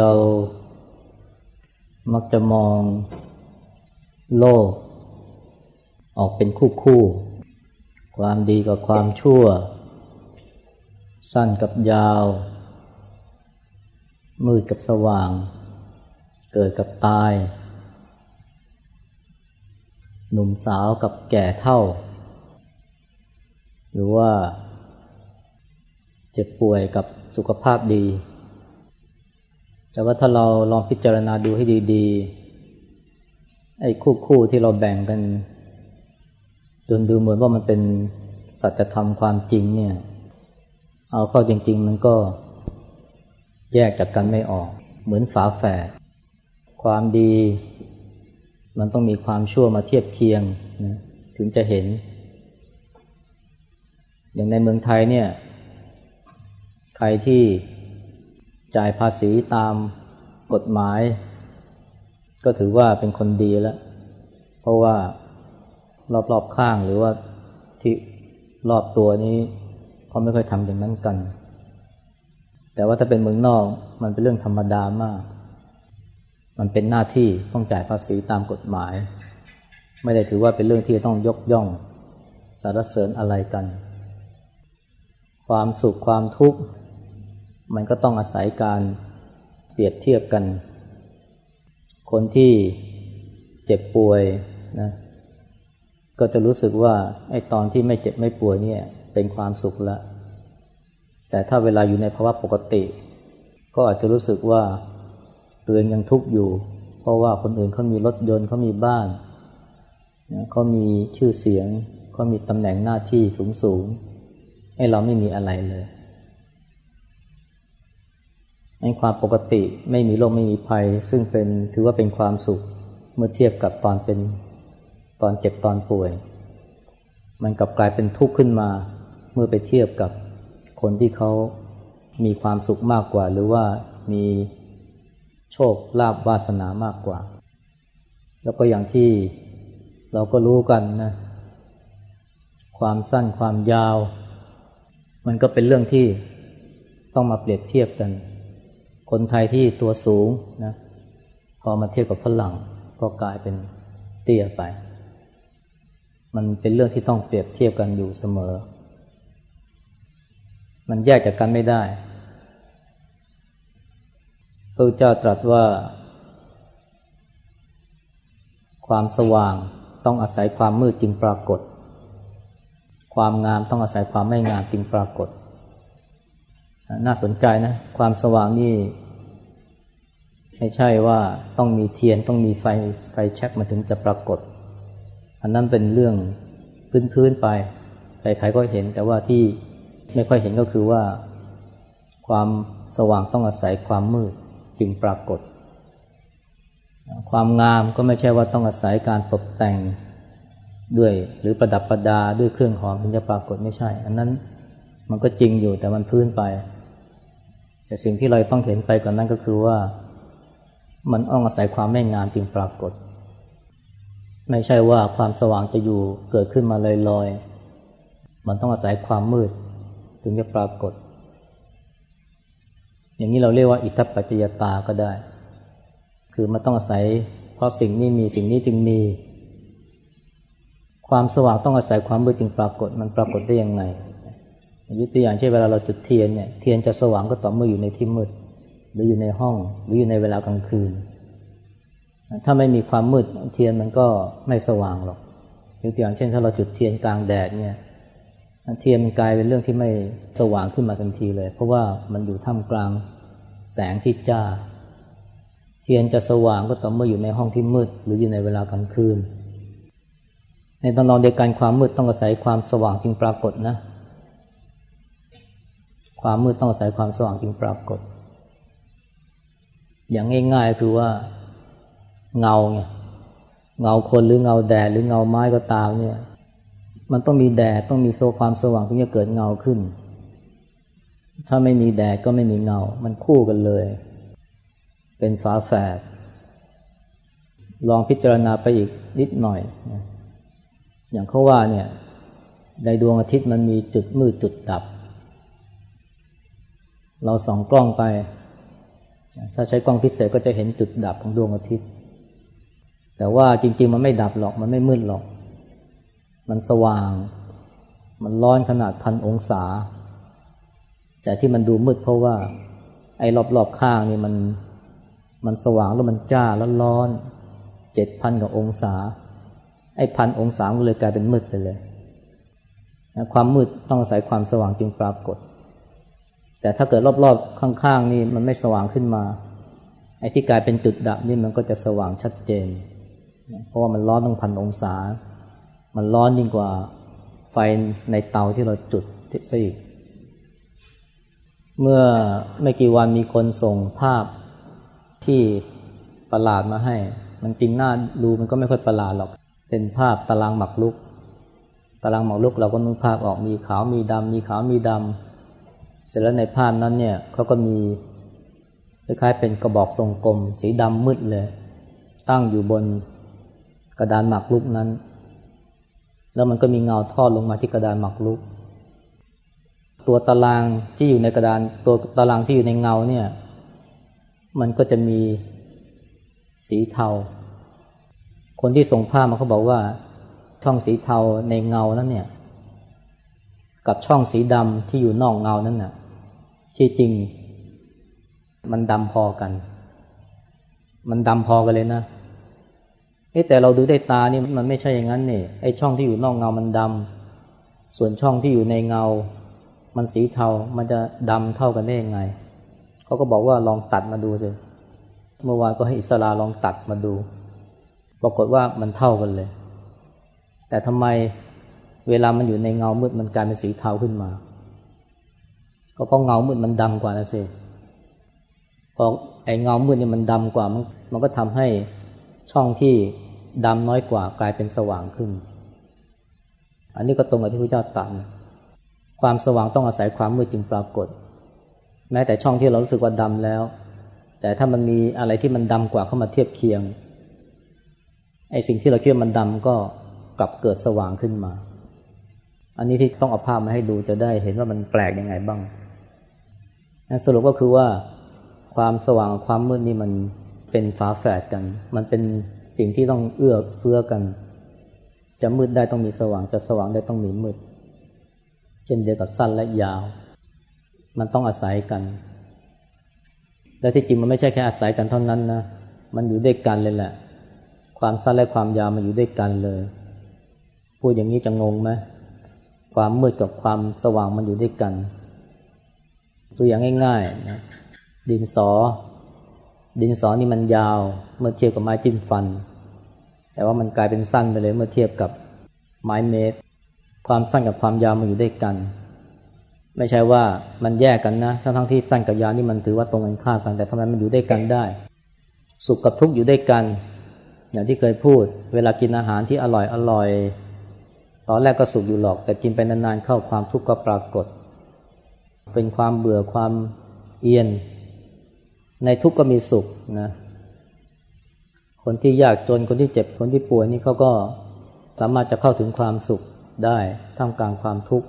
เรามักจะมองโลก ออกเป็นคู่คู่ ความดีกับความชั่ว สั้นกับยาว มืดกับสว่าง เกิดกับตาย หนุ่มสาวกับแก่เท่า หรือว่า เจ็บป่วยกับสุขภาพดี แต่ว่าถ้าเราลองพิจารณาดูให้ดีๆ ไอ้คู่คู่ที่เราแบ่งกัน จนดูเหมือนว่ามันเป็นสัจธรรมความจริงเนี่ย เอาเข้าจริง ๆ มันก็แยกจากกันไม่ออก เหมือนฝาแฝดความดี มันต้องมีความชั่วมาเทียบเคียงนะถึงจะเห็น อย่างในเมืองไทยเนี่ย ใครที่ จ่ายภาษีตามกฎหมาย ก็ถือว่าเป็นคนดีแล้ว เพราะว่ารอบๆข้างหรือว่าที่รอบตัวนี้เขาไม่ค่อยทำอย่างนั้นกัน แต่ว่าถ้าเป็นเมืองนอกมันเป็นเรื่องธรรมดามาก มันเป็นหน้าที่ต้องจ่ายภาษีตามกฎหมาย ไม่ได้ถือว่าเป็นเรื่องที่ต้องยกย่องสารเสริญอะไรกัน ความสุขความทุกข์ มันก็ต้องอาศัยการเปรียบเทียบกัน คนที่เจ็บป่วยนะก็จะรู้สึกว่าไอ้ตอนที่ไม่เจ็บไม่ป่วยเนี่ยเป็นความสุขละ แต่ถ้าเวลาอยู่ในภาวะปกติ ก็อาจจะรู้สึกว่าตัวเองยังทุกข์อยู่ เพราะว่าคนอื่นเขามีรถยนต์เขามีบ้านเขามีชื่อเสียงเขามีตำแหน่งหน้าที่สูงสูงให้เราไม่มีอะไรเลย ในความปกติไม่มีโรคไม่มีภัย ซึ่งเป็นถือว่าเป็นความสุขเมื่อเทียบกับตอนเป็นตอนเจ็บตอนป่วย มันกลับกลายเป็นทุกข์ขึ้นมา เมื่อไปเทียบกับคนที่เขามีความสุขมากกว่า หรือว่ามีโชคลาภวาสนามากกว่า แล้วก็อย่างที่เราก็รู้กันนะความสั้นความยาว มันก็เป็นเรื่องที่ต้องมาเปรียบเทียบกัน คนไทยที่ตัวสูงนะพอมาเทียบกับฝรั่งก็กลายเป็นเตี้ยไป มันเป็นเรื่องที่ต้องเปรียบเทียบกันอยู่เสมอ มันแยกจากกันไม่ได้พระเจ้าตรัสว่า ความสว่างต้องอาศัยความมืดจึงปรากฏ ความงามต้องอาศัยความไม่งามจึงปรากฏ น่าสนใจนะ ความสว่างนี่ไม่ใช่ว่าต้องมีเทียนต้องมีไฟไฟแช็กมาถึงจะปรากฏ อันนั้นเป็นเรื่องพื้นๆไปใครๆก็เห็นแต่ว่าที่ไม่ค่อยเห็นก็คือว่า ความสว่างต้องอาศัยความมืดจึงปรากฏ ความงามก็ไม่ใช่ว่าต้องอาศัยการตกแต่งด้วยหรือประดับประดาด้วยเครื่องหอมถึงจะปรากฏไม่ใช่ อันนั้นมันก็จริงอยู่แต่มันพื้นไป แต่สิ่งที่เราต้องเห็นไปก่อนนั้นก็คือว่า มันต้องอาศัยความไม่งามจึงปรากฏ ไม่ใช่ว่าความสว่างจะอยู่เกิดขึ้นมาลอยๆมันต้องอาศัยความมืด ถึงจะปรากฏ อย่างนี้เราเรียกว่าอิทธิปัจจยตาก็ได้ คือมันต้องอาศัย เพราะสิ่งนี้มีสิ่งนี้จึงมี ความสว่างต้องอาศัยความมืดจึงปรากฏ มันปรากฏได้ยังไง ยุตัวอย่างเช่นเวลาเราจุดเทียนเนี่ยเทียนจะสว่างก็ต่อเมื่ออยู่ในที่มืด หรืออยู่ในห้อง หรืออยู่ในเวลากลางคืน ถ้าไม่มีความมืดเทียนมันก็ไม่สว่างหรอกยกตัวอย่างเช่น ถ้าเราจุดเทียนกลางแดดเนี่ยเทียนมันกลายเป็นเรื่องที่ไม่สว่างขึ้นมาทันทีเลย เพราะว่ามันอยู่ท่ามกลางแสงที่จ้า เทียนจะสว่างก็ต่อเมื่ออยู่ในห้องที่มืด หรืออยู่ในเวลากลางคืน ในตอนนอนเดียวกันความมืดต้องอาศัยความสว่างจึงปรากฏนะ ความมืดต้องอาศัยความสว่างจึงปรากฏ อย่างง่ายๆคือว่าเงาไงเงาคนหรือเงาแดดหรือเงาไม้ก็ตามเนี่ย มันต้องมีแดดต้องมีโซความสว่างถึงจะเกิดเงาขึ้น ถ้าไม่มีแดดก็ไม่มีเงา มันคู่กันเลย เป็นฝาแฝดลองพิจารณาไปอีกนิดหน่อย อย่างเขาว่าเนี่ยในดวงอาทิตย์มันมีจุดมืดจุดดับ เราส่องกล้องไป ถ้าใช้กล้องพิเศษก็จะเห็นจุดดับของดวงอาทิตย์ แต่ว่าจริง ๆ มันไม่ดับหรอก มันไม่มืดหรอก มันสว่าง มันร้อนขนาดพันองศา แต่ที่มันดูมืดเพราะว่า ไอ้รอบๆข้างนี่มัน มันสว่างแล้วมันจ้าแล้วร้อนเจ็ดพันกว่าองศา ไอ้พันองศาก็เลยกลายเป็นมืดไปเลย ความมืดต้องอาศัยความสว่างจึงปรากฏ แต่ถ้าเกิดรอบๆข้างๆนี่มันไม่สว่างขึ้นมา ไอ้ที่กลายเป็นจุดดับนี่มันก็จะสว่างชัดเจน เพราะว่ามันร้อนต้องพันองศา มันร้อนยิ่งกว่าไฟในเตาที่เราจุดซะอีกเมื่อไม่กี่วันมีคนส่งภาพที่ประหลาดมาให้ มันจริงหน้าดูมันก็ไม่ค่อยประหลาดหรอก เป็นภาพตารางหมักลุก ตารางหมอกลุกเราก็นึกภาพออกมีขาวมีดำมีขาวมีดำ เสร็จแล้วในภาพนั้นเนี่ยเขาก็มีคล้ายๆเป็นกระบอกทรงกลม สีดำมืดเลย ตั้งอยู่บนกระดานหมากลุกนั้น แล้วมันก็มีเงาทอดลงมาที่กระดานหมากลุก ตัวตารางที่อยู่ในกระดานตัวตารางที่อยู่ในเงาเนี่ย มันก็จะมีสีเทา คนที่ส่งภาพมาเขาบอกว่า ช่องสีเทาในเงานั้นเนี่ย กับช่องสีดำที่อยู่นอกเงานั้นน่ะ ที่จริง มันดำพอกัน มันดำพอกันเลยนะแต่เราดูด้วยตานี่มันไม่ใช่อย่างนั้นนี่ไอช่องที่อยู่นอกเงามันดำส่วนช่องที่อยู่ในเงา มันสีเทา มันจะดำเท่ากันได้ยังไงเขาก็บอกว่าลองตัดมาดูสิเมื่อวานก็ให้อิสลาลองตัดมาดู ปรากฏว่ามันเท่ากันเลย แต่ทำไมเวลามันอยู่ในเงามืดมันกลายเป็นสีเทาขึ้นมา ก็เพราะเงามืดมันดำกว่านะสิพอไอ้เงามืดเนี่ยมันดำกว่ามันมันก็ทำให้ช่องที่ดำน้อยกว่ากลายเป็นสว่างขึ้น อันนี้ก็ตรงกับที่พระเจ้าตรัสความสว่างต้องอาศัยความมืดจึงปรากฏ แม้แต่ช่องที่เรารู้สึกว่าดำแล้ว แต่ถ้ามันมีอะไรที่มันดำกว่าเข้ามาเทียบเคียงไอ้สิ่งที่เราคิดว่ามันดำก็กลับเกิดสว่างขึ้นมา อันนี้ที่ต้องเอาภาพมาให้ดูจะได้เห็นว่ามันแปลกยังไงบ้าง สรุปก็คือว่าความสว่างความมืดนี่มันเป็นฝาแฝดกัน มันเป็นสิ่งที่ต้องเอื้อเฟื้อกัน จะมืดได้ต้องมีสว่าง จะสว่างได้ต้องมีมืด เช่นเดียวกับสั้นและยาว มันต้องอาศัยกัน และที่จริงมันไม่ใช่แค่อาศัยกันเท่านั้นนะ มันอยู่ด้วยกันเลยแหละ ความสั้นและความยาวมันอยู่ด้วยกันเลย พูดอย่างนี้จะงงไหมความมืดกับความสว่างมันอยู่ด้วยกัน ตัวอย่างง่ายๆนะดินสอ ดินสอนี่มันยาว เมื่อเทียบกับไม้จิ้มฟัน แต่ว่ามันกลายเป็นสั้นไปเลยเมื่อเทียบกับไม้เมตร ความสั้นกับความยาวมันอยู่ด้วยกัน ไม่ใช่ว่ามันแยกกันนะทั้งทั้งที่สั้นกับยาวนี่มันถือว่าตรงกันข้ามกัน แต่ทำไมมันอยู่ด้วยกันได้ สุขกับทุกข์อยู่ด้วยกัน อย่างที่เคยพูด เวลากินอาหารที่อร่อยอร่อยตอนแรกก็สุขอยู่หรอก แต่กินไปนานๆเข้าความทุกข์ก็ปรากฏ เป็นความเบื่อความเอียน ในทุกข์ก็มีสุขนะคนที่ยากจนคนที่เจ็บคนที่ป่วยนี่เขาก็สามารถจะเข้าถึงความสุขได้ท่ามกลางความทุกข์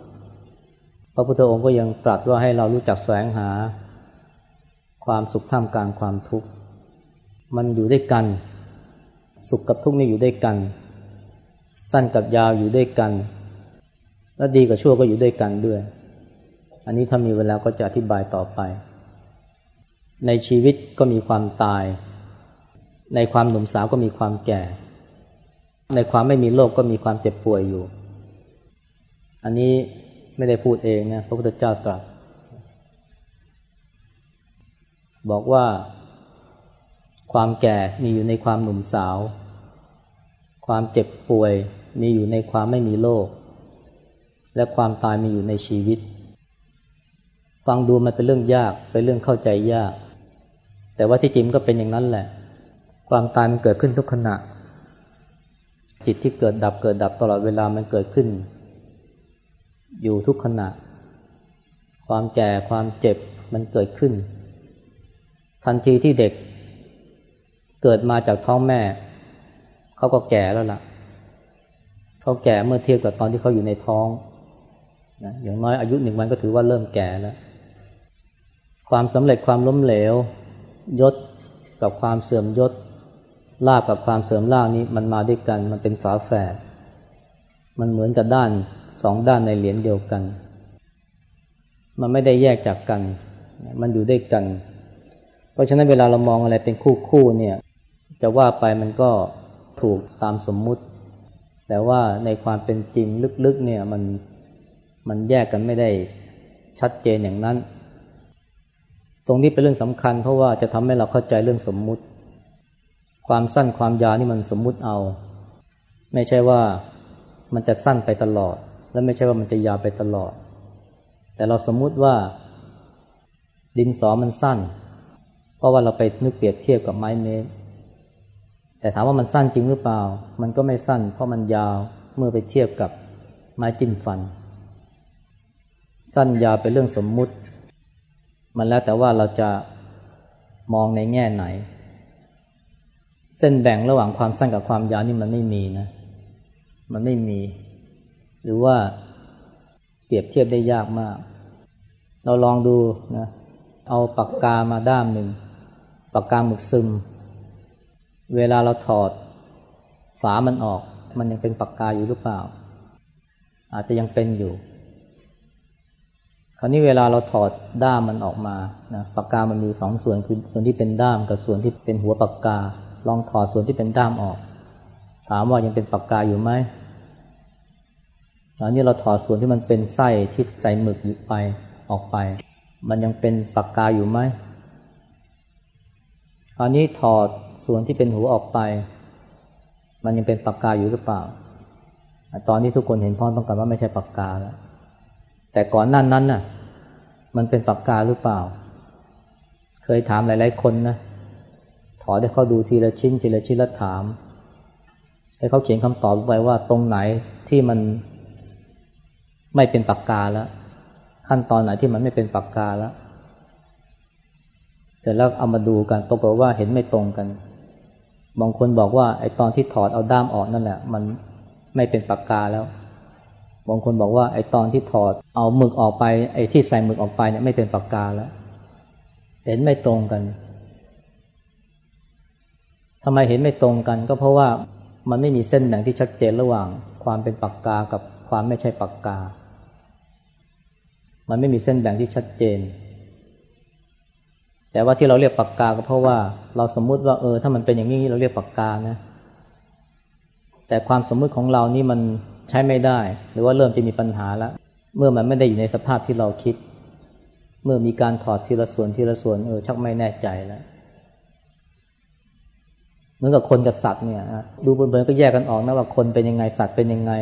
พระพุทธองค์ก็ยังตรัสว่าให้เรารู้จักแสวงหา ความสุขท่ามกลางความทุกข์มันอยู่ด้วยกัน สุขกับทุกข์นี่อยู่ด้วยกัน สั้นกับยาวอยู่ด้วยกัน และดีกับชั่วก็อยู่ด้วยกันด้วย อันนี้ถ้ามีเวลาก็จะอธิบายต่อไป ในชีวิตก็มีความตาย ในความหนุ่มสาวก็มีความแก่ ในความไม่มีโลกก็มีความเจ็บป่วยอยู่ อันนี้ไม่ได้พูดเองนะพระพุทธเจ้าตรัสบอกว่า ความแก่มีอยู่ในความหนุ่มสาว ความเจ็บป่วยมีอยู่ในความไม่มีโลกและความตายมีอยู่ในชีวิต ฟังดูมันเป็นเรื่องยาก เป็นเรื่องเข้าใจยาก แต่ว่าที่จริงก็เป็นอย่างนั้นแหละ ความตายมันเกิดขึ้นทุกขณะ จิตที่เกิดดับเกิดดับตลอดเวลามันเกิดขึ้น อยู่ทุกขณะ ความแก่ความเจ็บมันเกิดขึ้น ทันทีที่เด็ก เกิดมาจากท้องแม่ เขาก็แก่แล้วล่ะ เขาแก่เมื่อเทียบกับตอนที่เขาอยู่ในท้องนะอย่างน้อยอายุหนึ่งวันก็ถือว่าเริ่มแก่แล้ว ความสำเร็จความล้มเหลวยศกับความเสื่อมยศลาบกับความเสื่อมลาบนี้มันมาด้วยกัน มันเป็นฝาแฝดมันเหมือนกับด้านสองด้านในเหรียญเดียวกัน มันไม่ได้แยกจากกัน มันอยู่ด้วยกัน เพราะฉะนั้นเวลาเรามองอะไรเป็นคู่คู่เนี่ย จะว่าไปมันก็ถูกตามสมมุติ แต่ว่าในความเป็นจริงลึกๆเนี่ยมันมันแยกกันไม่ได้ชัดเจนอย่างนั้น รงนี้เป็นเรื่องสำคัญ เพราะว่าจะทำให้เราเข้าใจเรื่องสมมุติ ความสั้นความยาวนี่มันสมมุติเอา ไม่ใช่ว่ามันจะสั้นไปตลอด และไม่ใช่ว่ามันจะยาวไปตลอด แต่เราสมมุติว่า ดินสอมันสั้น เพราะว่าเราไปนึกเปรียบเทียบกับไม้เมตรแต่ถามว่ามันสั้นจริงหรือเปล่า มันก็ไม่สั้น เพราะมันยาวเมื่อไปเทียบกับไม้จิ้มฟัน สั้นยาวเป็นเรื่องสมมุติ มันแล้วแต่ว่าเราจะมองในแง่ไหน เส้นแบ่งระหว่างความสั้นกับความยาวนี่มันไม่มีนะ มันไม่มี หรือว่าเปรียบเทียบได้ยากมาก เราลองดูนะเอาปากกามาด้ามหนึ่งปากกาหมึกซึม เวลาเราถอด ฝามันออก มันยังเป็นปากกาอยู่หรือเปล่า อาจจะยังเป็นอยู่ คราวนี้เวลาเราถอดด้ามมันออกมานะปากกามันมีสองส่วนคือส่วนที่เป็นด้ามกับส่วนที่เป็นหัวปากกา ลองถอดส่วนที่เป็นด้ามออก ถามว่ายังเป็นปากกาอยู่ไหมอันนี้เราถอดส่วนที่มันเป็นไส้ที่ใส่หมึกอยู่ไปออกไป มันยังเป็นปากกาอยู่ไหมคราวนี้ถอดส่วนที่เป็นหูออกไป มันยังเป็นปากกาอยู่หรือเปล่า ตอนนี้ทุกคนเห็นพ้องต้องกันว่าไม่ใช่ปากกาแล้ว แต่ก่อนนั้นนั้นน่ะ มันเป็นปากกาหรือเปล่า เคยถามหลายๆคนนะถอดให้เขาดูทีละชิ้นทีละชิ้นแล้วถาม ให้เขาเขียนคำตอบไปว่าตรงไหนที่มันไม่เป็นปากกาแล้ว ขั้นตอนไหนที่มันไม่เป็นปากกาแล้วเสร็จแล้วเอามาดูกันปรากฏว่าเห็นไม่ตรงกัน บางคนบอกว่าไอ้ตอนที่ถอดเอาด้ามออกนั่นแหละ มันไม่เป็นปากกาแล้ว บางคนบอกว่าไอ้ตอนที่ถอดเอาหมึกออกไป ไอ้ที่ใส่หมึกออกไปเนี่ยไม่เป็นปากกาแล้ว เห็นไม่ตรงกันทำไมเห็นไม่ตรงกัน ก็เพราะว่ามันไม่มีเส้นแบ่งที่ชัดเจนระหว่าง ความเป็นปากกากับความไม่ใช่ปากกา มันไม่มีเส้นแบ่งที่ชัดเจน แต่ว่าที่เราเรียกปากกาก็เพราะว่าเราสมมุติว่าเออ ถ้ามันเป็นอย่างนี้เราเรียกปากกานะ แต่ความสมมุติของเรานี่มัน ใช้ไม่ได้ หรือว่าเริ่มจะมีปัญหาแล้ว เมื่อมันไม่ได้อยู่ในสภาพที่เราคิด เมื่อมีการถอดทีละส่วนทีละส่วนเออชักไม่แน่ใจแล้วเหมือนกับคนกับสัตว์เนี่ยดูเบิร์นก็แยกกันออกนะว่าคนเป็นยังไงสัตว์เป็นยังไง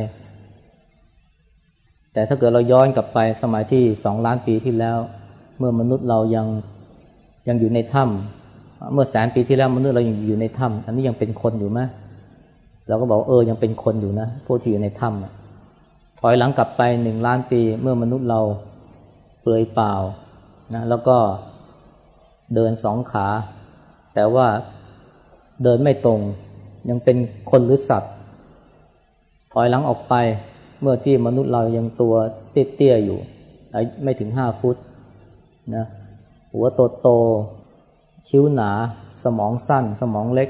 แต่ถ้าเกิดเราย้อนกลับไปสมัยที่สองล้านปีที่แล้ว เมื่อมนุษย์เรายังยังอยู่ในถ้ำเมื่อแสนปีที่แล้วมนุษย์เรายังอยู่ในถ้ำอันนี้ยังเป็นคนอยู่ไหม เราก็บอกเออยังเป็นคนอยู่นะพวกที่อยู่ในถ้ำถอยหลังกลับไปหนึ่งล้านปีเมื่อมนุษย์เราเปลือยเปล่านะแล้วก็เดินสองขา แต่ว่าเดินไม่ตรง ยังเป็นคนหรือสัตว์ ถอยหลังออกไปเมื่อที่มนุษย์เรายังตัวเตี้ยๆอยู่ไม่ถึงห้าฟุตนะหัวโตโตคิ้วหนา สมองสั้น สมองเล็ก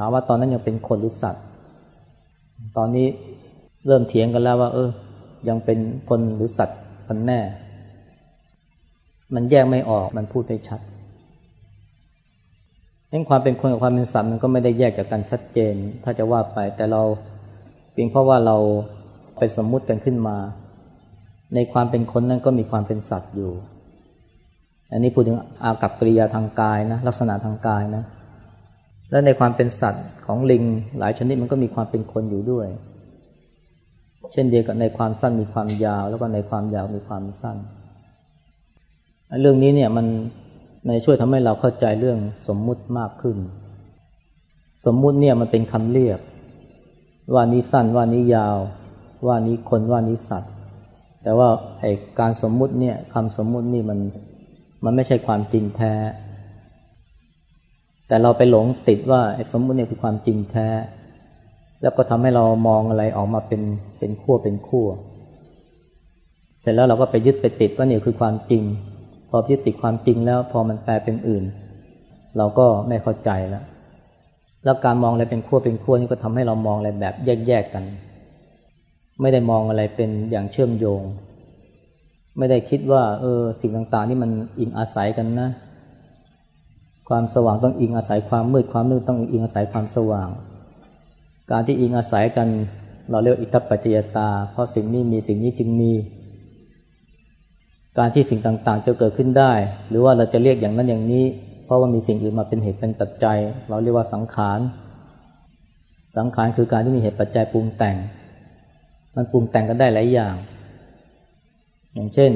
ถามว่าตอนนั้นยังเป็นคนหรือสัตว์ ตอนนี้เริ่มเถียงกันแล้วว่า เออ ยังเป็นคนหรือสัตว์กันแน่ มันแยกไม่ออกมันพูดไม่ชัดเร่งความเป็นคนกับความเป็นสัตว์มันก็ไม่ได้แยกจากกันชัดเจน ถ้าจะว่าไปแต่เราเพียงเพราะว่าเราไปสมมุติกันขึ้นมา ในความเป็นคนนั้นก็มีความเป็นสัตว์อยู่ อันนี้พูดถึงอากับกริยาทางกายนะลักษณะทางกายนะ และในความเป็นสัตว์ของลิงหลายชนิดมันก็มีความเป็นคนอยู่ด้วย เช่นเดียวกับในความสั้นมีความยาว แล้วก็ในความยาวมีความสั้น เรื่องนี้เนี่ยมันมันช่วยทำให้เราเข้าใจเรื่องสมมุติมากขึ้น สมมุติเนี่ยมันเป็นคำเรียก ว่านี้สั้นว่านี้ยาว ว่านี้คนว่านี้สัตว์ แต่ว่าไอการสมมุติเนี่ยคำสมมุตินี่มันมันไม่ใช่ความจริงแท้ แต่เราไปหลงติดว่าไอ้สมมุติเนี่ยคือความจริงแท้ แล้วก็ทำให้เรามองอะไรออกมาเป็นเป็นขั้วเป็นขั้วเสร็จแล้วเราก็ไปยึดไปติดว่าเนี่ยคือความจริง พอยึดติดความจริงแล้วพอมันแปลเป็นอื่น เราก็ไม่เข้าใจแล้วแล้วการมองอะไรเป็นขั้วเป็นขั้วนี่ก็ทำให้เรามองอะไรแบบแยกๆกัน ไม่ได้มองอะไรเป็นอย่างเชื่อมโยง ไม่ได้คิดว่า เออสิ่งต่างๆนี่มันอิงอาศัยกันนะ ความสว่างต้องอิงอาศัยความมืดความมืดต้องอิงอาศัยความสว่าง การที่อิงอาศัยกันเราเรียกอิทธิปัจจยตา เพราะสิ่งนี้มีสิ่งนี้จึงมี การที่สิ่งต่างๆ จะเกิดขึ้นได้ หรือว่าเราจะเรียกอย่างนั้นอย่างนี้ เพราะว่ามีสิ่งอื่นมาเป็นเหตุเป็นปัจจัย เราเรียกว่าสังขาร สังขารคือการที่มีเหตุปัจจัยปรุงแต่ง มันปรุงแต่งกันได้หลายอย่าง อย่างเช่น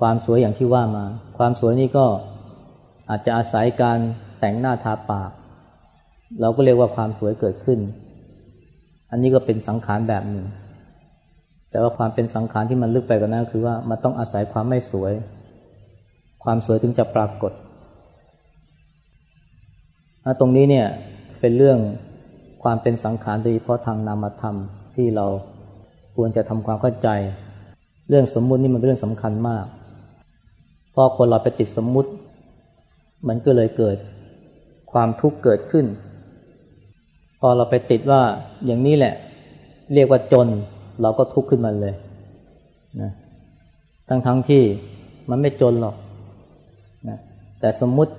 ความสวยอย่างที่ว่ามา ความสวยนี่ก็ อาจจะอาศัยการแต่งหน้าทาปาก เราก็เรียกว่าความสวยเกิดขึ้น อันนี้ก็เป็นสังขารแบบหนึ่ง แต่ว่าความเป็นสังขารที่มันลึกไปกว่านั้นคือว่ามันต้องอาศัยความไม่สวย ความสวยถึงจะปรากฏตรงนี้เนี่ยเป็นเรื่องความเป็นสังขารโดยเฉพาะทางนามธรรมที่เราควรจะทำความเข้าใจ เรื่องสมมุตินี่มันเป็นเรื่องสำคัญมากพอคนเราไปติดสมมุติ มันก็เลยเกิดความทุกข์เกิดขึ้น พอเราไปติดว่าอย่างนี้แหละ เรียกว่าจน เราก็ทุกข์ขึ้นมาเลยนะทั้งๆทที่มันไม่จนหรอกนะแต่สมมุติ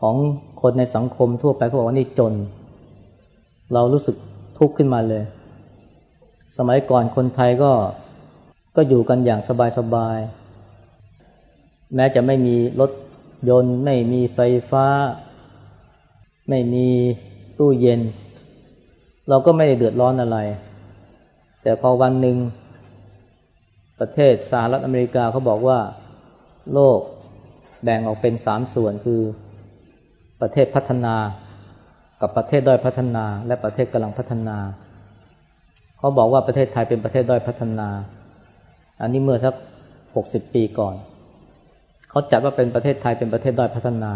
ของคนในสังคมทั่วไปเขาบอกว่านี่จน เรารู้สึกทุกข์ขึ้นมาเลย สมัยก่อนคนไทยก็ก็อยู่กันอย่างสบายๆแม้จะไม่มีรถ ยนต์ไม่มีไฟฟ้า ไม่มีตู้เย็น เราก็ไม่ได้เดือดร้อนอะไร แต่พอวันหนึ่งประเทศสหรัฐอเมริกาเขาบอกว่า โลกแบ่งออกเป็นสามส่วนคือประเทศพัฒนากับประเทศด้อยพัฒนา และประเทศกำลังพัฒนา เขาบอกว่าประเทศไทยเป็นประเทศด้อยพัฒนา อันนี้เมื่อสักหกสิบปีก่อน เขาจัดว่าเป็นประเทศไทยเป็นประเทศด้อยพัฒนา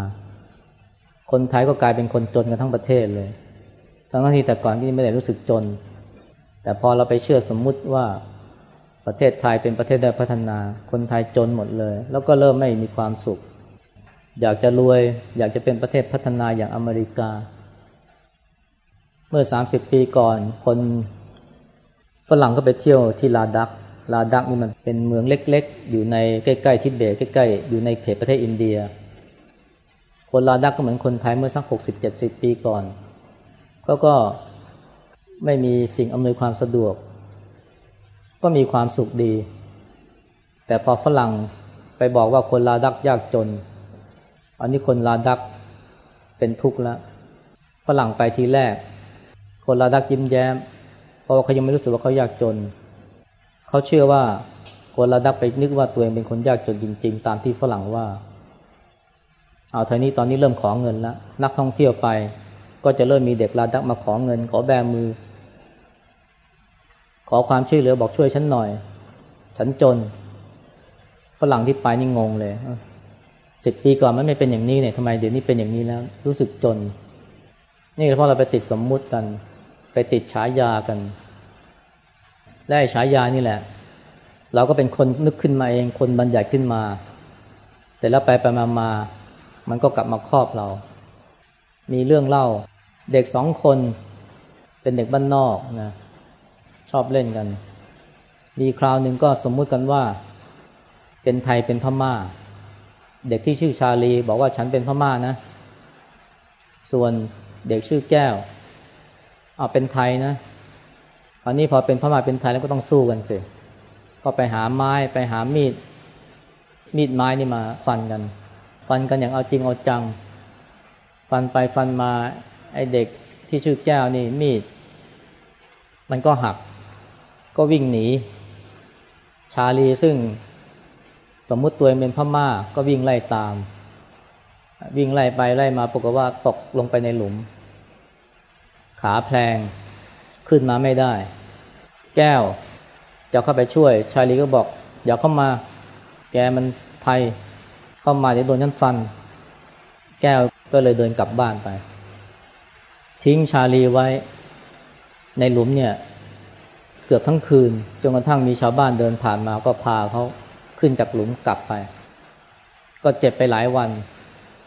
คนไทยก็กลายเป็นคนจนกันทั้งประเทศเลย ทั้งที่แต่ก่อนที่ไม่ได้รู้สึกจน แต่พอเราไปเชื่อสมมุติว่าประเทศไทยเป็นประเทศด้อยพัฒนา คนไทยจนหมดเลย แล้วก็เริ่มไม่มีความสุข อยากจะรวย อยากจะเป็นประเทศพัฒนาอย่างอเมริกา เมื่อสามสิบปีก่อน คนฝรั่งก็ไปเที่ยวที่ลาดัก ลาดักนี่มันเป็นเมืองเล็กๆ อยู่ในใกล้ๆทิเบตใกล้ๆ อยู่ในเขตประเทศอินเดีย คนลาดักก็เหมือนคนไทยเมื่อสักหกสิบเจ็ดสิบปีก่อนเขาก็ไม่มีสิ่งอำนวยความสะดวก ก็มีความสุขดี แต่พอฝรั่งไปบอกว่าคนลาดักยากจน อันนี้คนลาดักเป็นทุกข์แล้วฝรั่งไปทีแรก คนลาดักยิ้มแย้ม เพราะว่าเขายังไม่รู้สึกว่าเขายากจน เขาเชื่อว่าคนลาดักไปนึกว่าตัวเองเป็นคนยากจนจริง ๆ ตามที่ฝรั่งว่า เอาเท่านี้ตอนนี้เริ่มขอเงินแล้วนักท่องเที่ยวไป ก็จะเริ่มมีเด็กลาดักมาขอเงิน ขอแบมือ ขอความช่วยเหลือบอกช่วยฉันหน่อย ฉันจนฝรั่งที่ไปนี่งงเลยสิบปีก่อนมันไม่เป็นอย่างนี้เนี่ยทำไมเดี๋ยวนี้เป็นอย่างนี้แล้ว รู้สึกจน นี่เพราะเราไปติดสมมุติกัน ไปติดฉายากัน และฉายานี่แหละ เราก็เป็นคนนึกขึ้นมาเอง คนบัญญัติขึ้นมา เสร็จแล้วไปไปมามา มันก็กลับมาครอบเรา มีเรื่องเล่า เด็กสองคนเป็นเด็กบ้านนอกนะชอบเล่นกัน มีคราวหนึ่งก็สมมุติกันว่า เป็นไทยเป็นพม่า เด็กที่ชื่อชาลีบอกว่าฉันเป็นพม่านะ ส่วนเด็กชื่อแก้วเอาเป็นไทยนะ ตอนนี้พอเป็นพม่าเป็นไทยแล้วก็ต้องสู้กันสิก็ไปหาไม้ไปหามีด มีดไม้นี่มาฟันกัน ฟันกันอย่างเอาจริงเอาจัง ฟันไปฟันมาไอเด็กที่ชื่อแก้วนี่มีด มันก็หัก ก็วิ่งหนี ชาลีซึ่งสมมุติตัวเองเป็นพม่าก็วิ่งไล่ตาม วิ่งไล่ไปไล่มาปรากฏว่าตกลงไปในหลุม ขาแพลง ขึ้นมาไม่ได้ แก้วจะเข้าไปช่วย ชาลีก็บอก อย่าเข้ามา แกมันภัยเข้ามาจะโดนฉันฟัน แก้วก็เลยเดินกลับบ้านไป ทิ้งชาลีไว้ในหลุมเนี่ย เกือบทั้งคืนจนกระทั่งมีชาวบ้านเดินผ่านมาก็พาเขาขึ้นจากหลุมกลับไป ก็เจ็บไปหลายวัน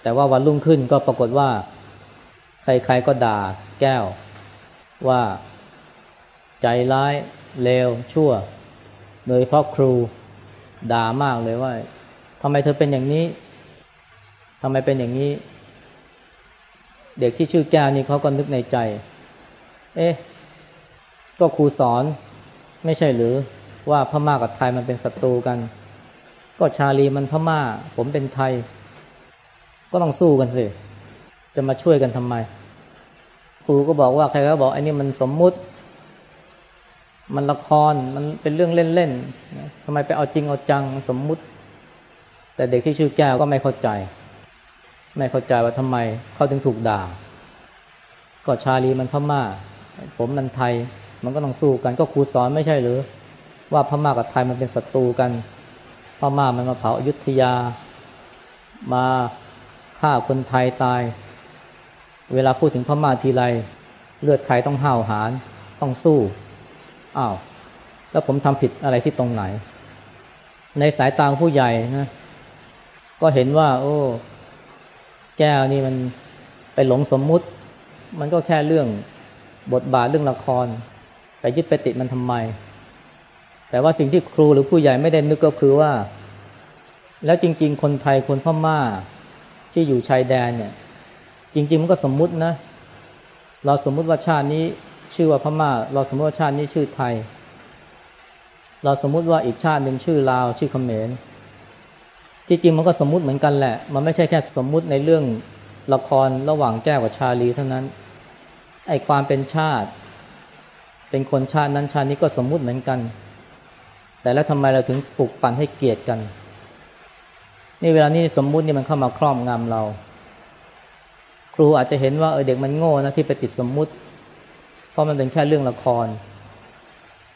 แต่ว่าวันรุ่งขึ้นก็ปรากฏว่า ใครๆก็ด่าแก้วว่า ใจร้ายเลวชั่ว โดยเพราะครูด่ามากเลยว่าทำไมเธอเป็นอย่างนี้ทำไมเป็นอย่างนี้ เด็กที่ชื่อแก้วนี่เขาก็นึกในใจ เอ๊ะก็ครูสอนไม่ใช่หรือว่าพม่ากับไทยมันเป็นศัตรูกัน ก็ชาลีมันพม่า ผมเป็นไทย ก็ต้องสู้กันสิ จะมาช่วยกันทำไม ครูก็บอกว่าใครก็บอกไอ้นี่มันสมมุติ มันละครมันเป็นเรื่องเล่นๆทำไมไปเอาจริงเอาจังสมมุติ แต่เด็กที่ชื่อแก้วก็ไม่เข้าใจ ไม่เข้าใจว่าทำไมเขาถึงถูกด่า ก็ชาลีมันพม่า ผมมันไทย มันก็ต้องสู้กัน ก็ครูสอนไม่ใช่หรือ ว่าพม่ากับไทยมันเป็นศัตรูกันพม่ามันมาเผาอยุธยา มาฆ่าคนไทยตาย เวลาพูดถึงพม่าทีไร เลือดไทยต้องห้าวหาญต้องสู้ อ้าวแล้วผมทำผิดอะไรที่ตรงไหน ในสายตาผู้ใหญ่นะ ก็เห็นว่า โอ้ แก้วนี่มันไปหลงสมมุติ มันก็แค่เรื่องบทบาทเรื่องละคร ไปยึดไปติดมันทำไม แต่ว่าสิ่งที่ครูหรือผู้ใหญ่ไม่ได้นึกก็คือว่า แล้วจริง ๆ คนไทยคนพม่าที่อยู่ชายแดนเนี่ย จริง ๆ มันก็สมมุตินะ เราสมมุติว่าชาตินี้ ชื่อว่าพม่า เราสมมติว่าชาตินี้ชื่อไทย เราสมมุติว่าอีกชาติหนึ่งชื่อลาว ชื่อเขมรจริงๆมันก็สมมุติเหมือนกันแหละ มันไม่ใช่แค่สมมุติในเรื่องละครระหว่างแก้วกับชาลีเท่านั้น ไอ้ความเป็นชาติ เป็นคนชาตินั้นชาตินี้ก็สมมุติเหมือนกัน แต่แล้วทำไมเราถึงปลุกปั่นให้เกลียดกัน นี่เวลานี้สมมุตินี่มันเข้ามาครอบงำเรา ครูอาจจะเห็นว่าเออเด็กมันโง่นะที่ไปติดสมมุติ เพราะมันเป็นแค่เรื่องละคร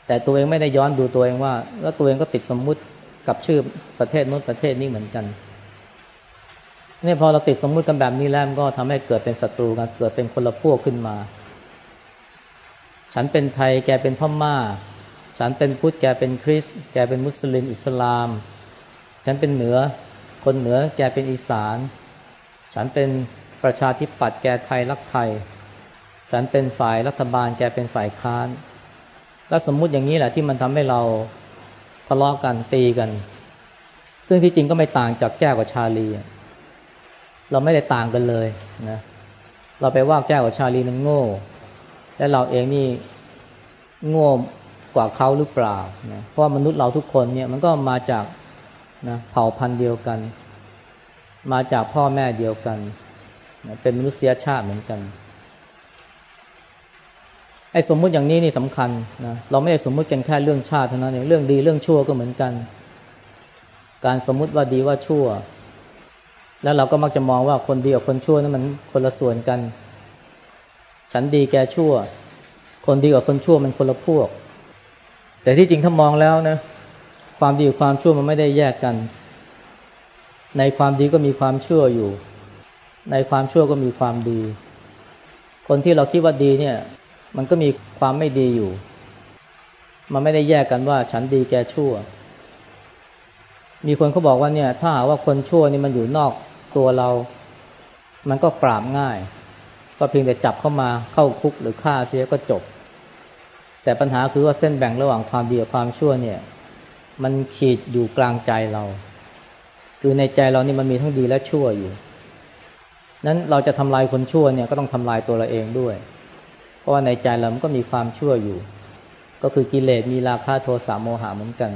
แต่ตัวเองไม่ได้ย้อนดูตัวเองว่า แล้วตัวเองก็ติดสมมุติกับชื่อประเทศนู้นประเทศนี้เหมือนกันนี่พอเราติดสมมุติกันแบบนี้แล้วก็ทำให้เกิดเป็นศัตรูกันเกิดเป็นคนละพวกขึ้นมา ฉันเป็นไทยแกเป็นพม่า ฉันเป็นพุทธแกเป็นคริสแกเป็นมุสลิม อิสลาม ฉันเป็นเหนือ คนเหนือแกเป็นอีสาน ฉันเป็นประชาธิปัตย์แกไทยรักไทย ฉันเป็นฝ่ายรัฐบาลแกเป็นฝ่ายค้าน แล้วสมมุติอย่างนี้แหละที่มันทำให้เราทะเลาะกันตีกัน ซึ่งที่จริงก็ไม่ต่างจากแก้วกับชาลี เราไม่ได้ต่างกันเลยนะเราไปว่าแก้วกับชาลีมันโง่ และเราเองนี่โง่กว่าเขาหรือเปล่านะเพราะมนุษย์เราทุกคนเนี่ยมันก็มาจากนะเผ่าพันธุ์เดียวกัน มาจากพ่อแม่เดียวกันนะเป็นมนุษยชาติเหมือนกัน ไอ้สมมุติอย่างนี้นี่สำคัญนะเราไม่ได้สมมุติกันแค่เรื่องชาติเท่านั้นเองเรื่องดีเรื่องชั่วก็เหมือนกัน การสมมุติว่าดีว่าชั่ว แล้วเราก็มักจะมองว่าคนดีกับคนชั่วนั้นมันคนละส่วนกัน ฉันดีแกชั่ว คนดีกับคนชั่วมันคนละพวก แต่ที่จริงถ้ามองแล้วนะความดีกับความชั่วมันไม่ได้แยกกัน ในความดีก็มีความชั่วอยู่ ในความชั่วก็มีความดี คนที่เราคิดว่าดีเนี่ย มันก็มีความไม่ดีอยู่ มันไม่ได้แยกกันว่าฉันดีแกชั่ว มีคนเขาบอกว่าเนี่ย ถ้าหาว่าคนชั่วนี่มันอยู่นอกตัวเรา มันก็ปราบง่าย ก็เพียงแต่จับเข้ามาเข้าคุกหรือฆ่าเสียก็จบ แต่ปัญหาคือว่าเส้นแบ่งระหว่างความดีกับความชั่วเนี่ย มันขีดอยู่กลางใจเรา คือในใจเรานี่มันมีทั้งดีและชั่วอยู่นั้นเราจะทำลายคนชั่วเนี่ยก็ต้องทำลายตัวเราเองด้วย เพราะว่าในใจเรามันก็มีความชั่วอยู่ ก็คือกิเลสมีราคะโทสะโมหะเหมือนกัน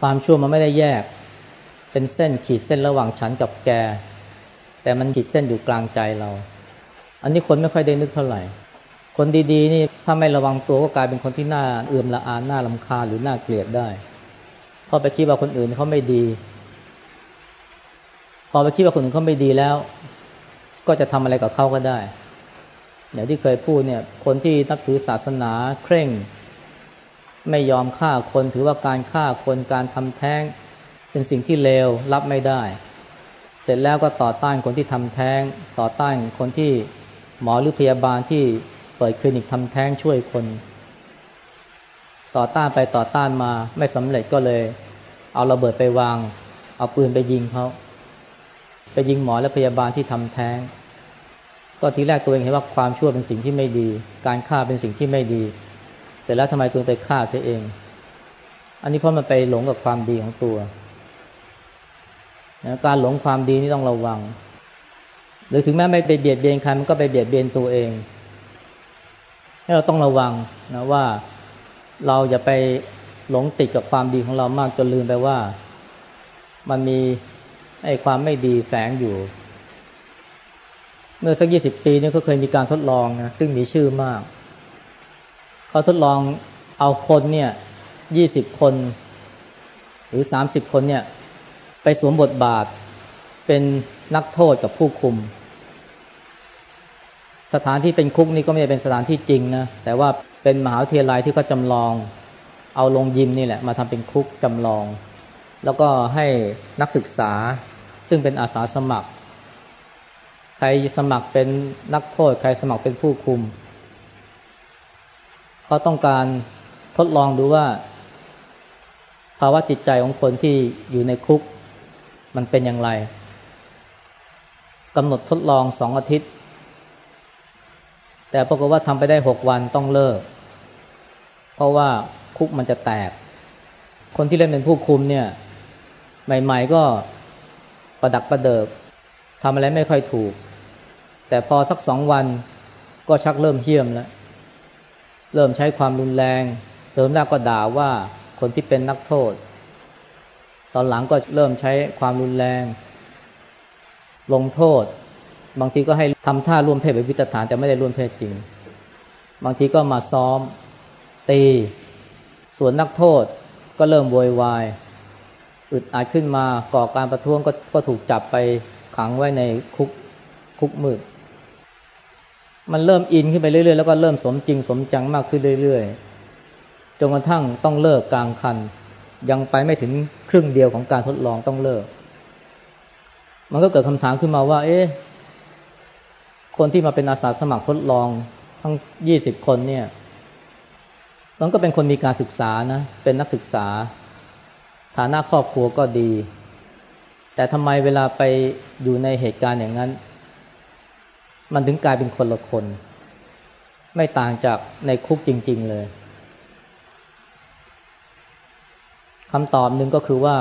ความชั่วมันไม่ได้แยก เป็นเส้นขีดเส้นระหว่างฉันกับแก แต่มันขีดเส้นอยู่กลางใจเรา อันนี้คนไม่ค่อยได้นึกเท่าไหร่ คนดีๆ นี่ถ้าไม่ระวังตัวก็กลายเป็นคนที่น่าเอื่มละอานน่าลำคาหรือน่าเกลียดได้พอไปคิดว่าคนอื่นเขาไม่ดี พอไปคิดว่าคนอื่นเขาไม่ดีแล้ว ก็จะทำอะไรกับเขาก็ได้ อย่างที่เคยพูดเนี่ย คนที่นับถือศาสนาเคร่ง ไม่ยอมฆ่าคนถือว่าการฆ่าคนการทำแท้ง เป็นสิ่งที่เลวรับไม่ได้ เสร็จแล้วก็ต่อต้านคนที่ทำแท้ง ต่อต้านคนที่หมอหรือพยาบาลที่เปิดคลินิกทำแท้งช่วยคน ต่อต้านไปต่อต้านมาไม่สำเร็จก็เลย เอาระเบิดไปวาง เอาปืนไปยิงเขาไปยิงหมอและพยาบาลที่ทำแท้ง ก็ทีแรกตัวเองเห็นว่าความชั่วเป็นสิ่งที่ไม่ดี การฆ่าเป็นสิ่งที่ไม่ดี เสร็จแล้วทำไมตัวไปฆ่าเสียเอง อันนี้เพราะมันไปหลงกับความดีของตัวนะการหลงความดีนี่ต้องระวัง หรือถึงแม้ไม่ไปเบียดเบียนใครมันก็ไปเบียดเบียนตัวเองให้เราต้องระวังนะว่าเราอย่าไปหลงติดกับความดีของเรามากจนลืมไปว่า มันมีไอ้ความไม่ดีแฝงอยู่ เมื่อสักยี่สิบปีนี้ก็เคยมีการทดลองนะซึ่งมีชื่อมาก เขาทดลองเอาคนเนี่ยยี่สิบคน หรือสามสิบคนเนี่ย ไปสวมบทบาท เป็นนักโทษกับผู้คุม สถานที่เป็นคุกนี่ก็ไม่ได้เป็นสถานที่จริงนะแต่ว่าเป็นมหาวิทยาลัยที่เขาจำลอง เอาลงยิมนี่แหละ มาทำเป็นคุกจำลอง แล้วก็ให้นักศึกษาซึ่งเป็นอาสาสมัคร รสมัครเป็นนักโทษ ใครสมัครเป็นผู้คุม เขาต้องการทดลองดูว่า ภาวะจิตใจของคนที่อยู่ในคุก มันเป็นอย่างไรกำหนดทดลองสองอาทิตย์ แต่ปรากฏว่าทำไปได้หกวันต้องเลิก เพราะว่าคุกมันจะแตก คนที่เล่นเป็นผู้คุมเนี่ย ใหม่ ๆ ก็ประดักประเดิกทำอะไรไม่ค่อยถูก แต่พอสักสองวันก็ชักเริ่มเหี้ยมแล้ว เริ่มใช้ความรุนแรงเติมแรกก็ด่าว่าคนที่เป็นนักโทษ ตอนหลังก็เริ่มใช้ความรุนแรง ลงโทษ บางทีก็ให้ทำท่าร่วมเพศเป็นวิตฐานแต่ไม่ได้ร่วมเพศจริง บางทีก็มาซ้อม ตี ส่วนนักโทษก็เริ่มโวยวายอึดอัดขึ้นมาก่อการประท้วงก็ก็ถูกจับไปขังไว้ในคุกคุกมืด มันเริ่มอินขึ้นไปเรื่อยๆ แล้วก็เริ่มสมจริงสมจังมากขึ้นเรื่อยๆ จนกระทั่งต้องเลิกกลางคัน ยังไปไม่ถึงครึ่งเดียวของการทดลองต้องเลิก มันก็เกิดคำถามขึ้นมาว่า เอ๊ะ คนที่มาเป็นอาสาสมัครทดลองทั้งยี่สิบคนเนี่ย มันก็เป็นคนมีการศึกษานะ เป็นนักศึกษา ฐานะครอบครัวก็ดี แต่ทำไมเวลาไปอยู่ในเหตุการณ์อย่างนั้น มันถึงกลายเป็นคนละคน ไม่ต่างจากในคุกจริง ๆ เลยคำตอบหนึ่งก็คือว่า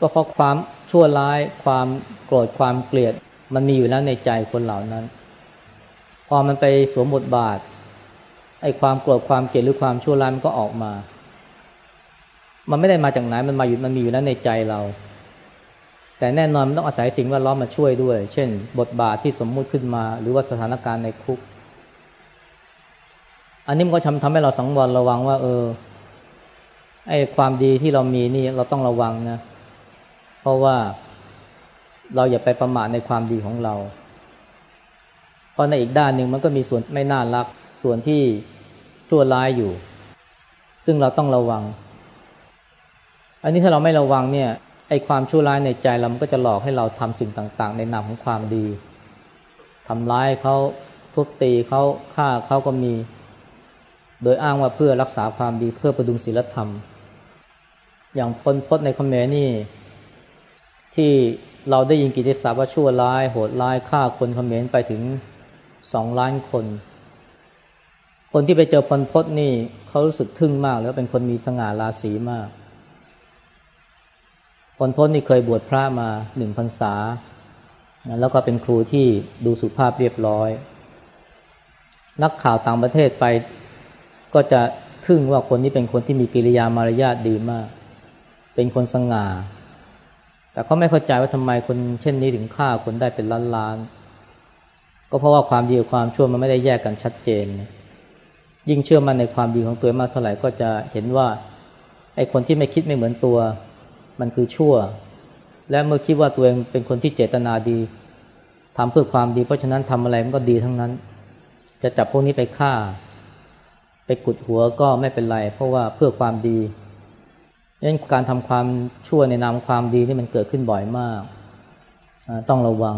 ก็เพราะความชั่วร้าย ความโกรธความเกลียด มันมีอยู่แล้วในใจคนเหล่านั้น พอมันไปสวมบทบาทไอ้ความโกรธความเกลียดหรือความชั่วร้ายมันก็ออกมา มันไม่ได้มาจากไหนมันมาอยู่มันมีอยู่แล้วในใจเรา แต่แน่นอนมันต้องอาศัยสิ่งแวดล้อมมาช่วยด้วย เช่น บทบาทที่สมมุติขึ้นมา หรือว่าสถานการณ์ในคุก อันนี้มันก็ทำทำให้เราสังวรระวังว่า เออไอความดีที่เรามีนี่เราต้องระวังนะ เพราะว่าเราอย่าไปประมาทในความดีของเรา เพราะในอีกด้านหนึ่งมันก็มีส่วนไม่น่ารัก ส่วนที่ชั่วร้ายอยู่ ซึ่งเราต้องระวัง อันนี้ถ้าเราไม่ระวังเนี่ย ไอ้ความชั่วร้ายในใจเรามันก็จะหลอกให้เราทำสิ่งต่าง ๆ ในนามของความดีทำร้ายเขาทุบตีเขาฆ่าเขาก็มี โดยอ้างว่าเพื่อรักษาความดีเพื่อประดุงศีลธรรม อย่างพลพจน์ในคอมเมนี่ ที่เราได้ยินกิติศัพท์ว่าชั่วร้าย โหดร้ายฆ่าคนคอมเมนไปถึงสองล้านคน คนที่ไปเจอพลพจน์นี่เขารู้สึกทึ่งมากแล้วเป็นคนมีสง่าราศีมาก คนพ้นนี่เคยบวชพระมาหนึ่งพรรษา แล้วก็เป็นครูที่ดูสุภาพเรียบร้อย นักข่าวต่างประเทศไปก็จะทึ่งว่าคนนี้เป็นคนที่มีกิริยามารยาทดีมาก เป็นคนสง่า แต่เขาไม่เข้าใจว่าทำไมคนเช่นนี้ถึงฆ่าคนได้เป็นล้านล้าน ก็เพราะว่าความดีกับความชั่วมันไม่ได้แยกกันชัดเจน ยิ่งเชื่อมั่นในความดีของตัวมากเท่าไหร่ก็จะเห็นว่าไอ้คนที่ไม่คิดไม่เหมือนตัว มันคือชั่ว และเมื่อคิดว่าตัวเองเป็นคนที่เจตนาดีทำเพื่อความดี เพราะฉะนั้นทำอะไรมันก็ดีทั้งนั้น จะจับพวกนี้ไปฆ่า ไปกุดหัวก็ไม่เป็นไร เพราะว่าเพื่อความดีดังนั้นการทำความชั่วในนามความดีนี่มันเกิดขึ้นบ่อยมาก ต้องระวัง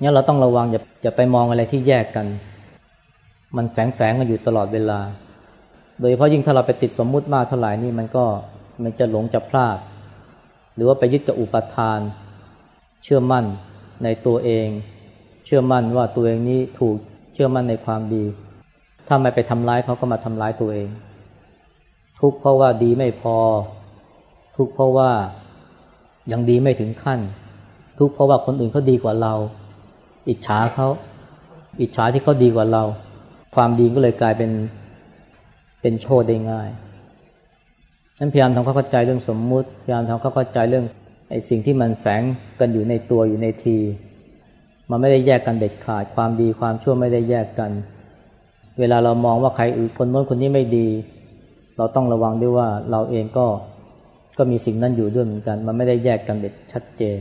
เนี่ยเราต้องระวังอย่าอย่าไปมองอะไรที่แยกกัน มันแฝงแฝงกันอยู่ตลอดเวลา โดยเฉพาะยิ่งถ้าเราไปติดสมมุติมากเท่าไหร่นี่มันก็มันจะหลงจะพลาด หรือว่าไปยึดกับอุปทาน เชื่อมั่นในตัวเอง เชื่อมั่นว่าตัวเองนี้ถูกเชื่อมั่นในความดี ถ้าไม่ไปทำร้ายเขาก็มาทำร้ายตัวเอง ทุกเพราะว่าดีไม่พอ ทุกเพราะว่ายังดีไม่ถึงขั้น ทุกเพราะว่าคนอื่นเขาดีกว่าเรา อิจฉาเขาอิจฉาที่เขาดีกว่าเรา ความดีก็เลยกลายเป็นเป็นโชดได้ง่าย นั้นพยายามทำความเข้าใจเรื่องสมมุติ พยายามทำความเข้าใจเรื่องไอ้สิ่งที่มันแฝงกันอยู่ในตัวอยู่ในที มันไม่ได้แยกกันเด็ดขาด ความดีความชั่วไม่ได้แยกกัน เวลาเรามองว่าใครอื่นคนโน้นคนนี้ไม่ดี เราต้องระวังด้วยว่าเราเองก็ก็มีสิ่งนั้นอยู่ด้วยเหมือนกัน มันไม่ได้แยกกันเด็ดชัดเจน